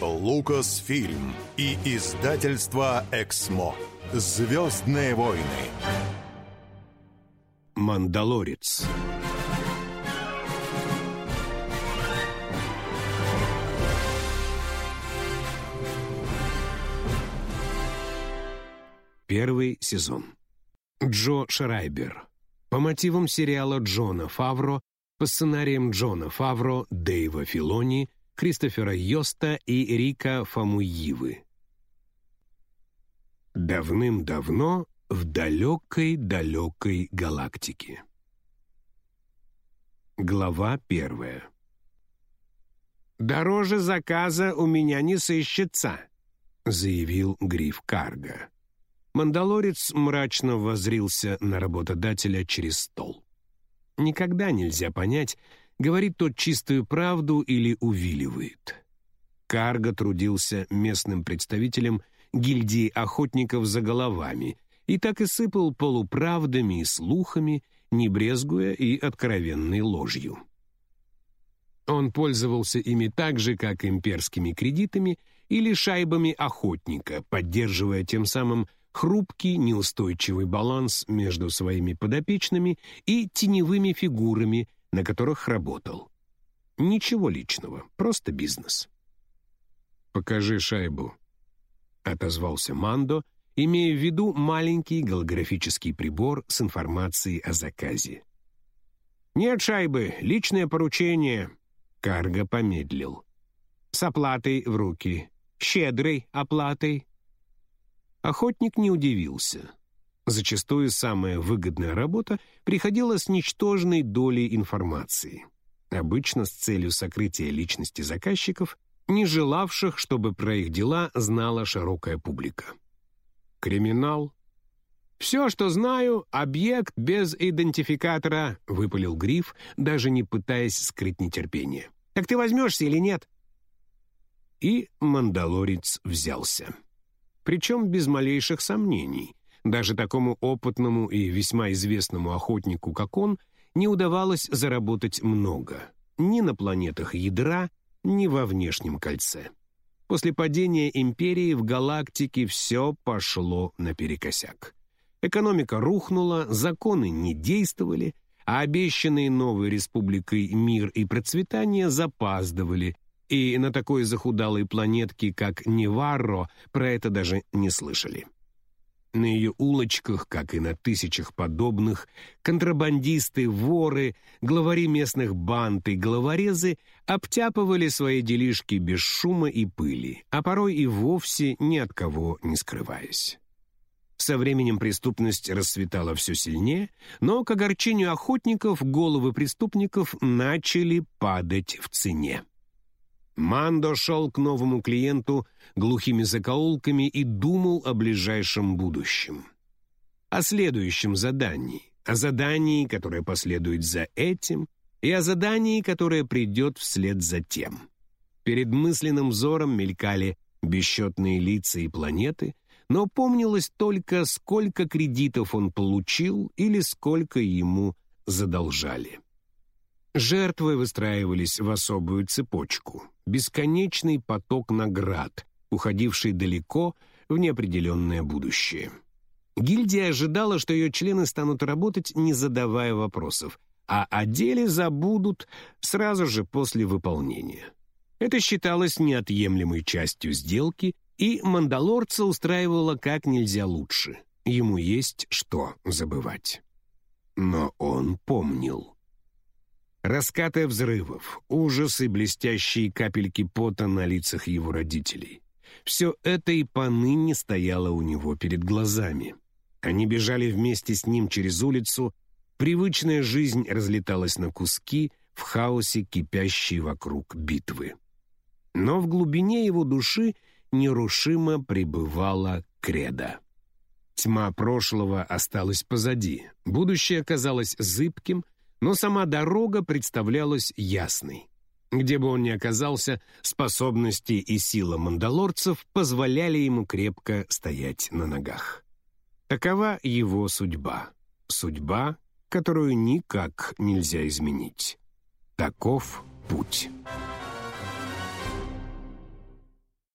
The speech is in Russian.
Лукасфильм и издательство «Эксмо». «Звездные войны». Мандалорец. Первый сезон. Джо Шрайбер. По мотивам сериала Джона Фавро, по сценариям Джона Фавро, Дэйва Филони, Кристофера Йоста и Рика Фамуивы. Давным-давно в далекой-далекой галактике. Глава первая. «Дороже заказа у меня не сыщется», — заявил Гриф Карга. Мандалорец мрачно возрился на работодателя через стол. Никогда нельзя понять, говорит тот чистую правду или увиливает. Карго трудился местным представителем гильдии охотников за головами и так и сыпал полуправдами и слухами, не брезгуя и откровенной ложью. Он пользовался ими так же, как имперскими кредитами или шайбами охотника, поддерживая тем самым хрупкий, неустойчивый баланс между своими подопечными и теневыми фигурами, на которых работал. Ничего личного, просто бизнес. «Покажи шайбу», — отозвался Мандо, имея в виду маленький голографический прибор с информацией о заказе. «Нет шайбы, личное поручение», — Карго помедлил. «С оплатой в руки, щедрой оплатой». Охотник не удивился. Зачастую самая выгодная работа приходила с ничтожной долей информации, обычно с целью сокрытия личности заказчиков, не желавших, чтобы про их дела знала широкая публика. «Криминал?» «Все, что знаю, объект без идентификатора», — выпалил Гриф, даже не пытаясь скрыть нетерпение. «Так ты возьмешься или нет?» И мандалорец взялся. Причем без малейших сомнений. Даже такому опытному и весьма известному охотнику, как он, не удавалось заработать много. Ни на планетах ядра, ни во внешнем кольце. После падения империи в галактике все пошло наперекосяк. Экономика рухнула, законы не действовали, а обещанные новой республикой мир и процветание запаздывали, и на такой захудалой планетке, как Неварро, про это даже не слышали. На ее улочках, как и на тысячах подобных, контрабандисты, воры, главари местных банд и головорезы обтяпывали свои делишки без шума и пыли, а порой и вовсе ни от кого не скрываясь. Со временем преступность расцветала все сильнее, но к огорчению охотников головы преступников начали падать в цене. Мандо шел к новому клиенту глухими закоулками и думал о ближайшем будущем. О следующем задании, о задании, которое последует за этим, и о задании, которое придет вслед за тем. Перед мысленным взором мелькали бесчетные лица и планеты, но помнилось только, сколько кредитов он получил или сколько ему задолжали. Жертвы выстраивались в особую цепочку, бесконечный поток наград, уходивший далеко в неопределенное будущее. Гильдия ожидала, что ее члены станут работать, не задавая вопросов, а о деле забудут сразу же после выполнения. Это считалось неотъемлемой частью сделки, и мандалорца устраивало как нельзя лучше. Ему есть что забывать. Но он помнил. Раскаты взрывов, ужас и блестящие капельки пота на лицах его родителей. Все это и поныне стояло у него перед глазами. Они бежали вместе с ним через улицу, привычная жизнь разлеталась на куски в хаосе кипящей вокруг битвы. Но в глубине его души нерушимо пребывала кредо. Тьма прошлого осталась позади, будущее казалось зыбким — но сама дорога представлялась ясной. Где бы он ни оказался, способности и сила мандалорцев позволяли ему крепко стоять на ногах. Такова его судьба. Судьба, которую никак нельзя изменить. Таков путь.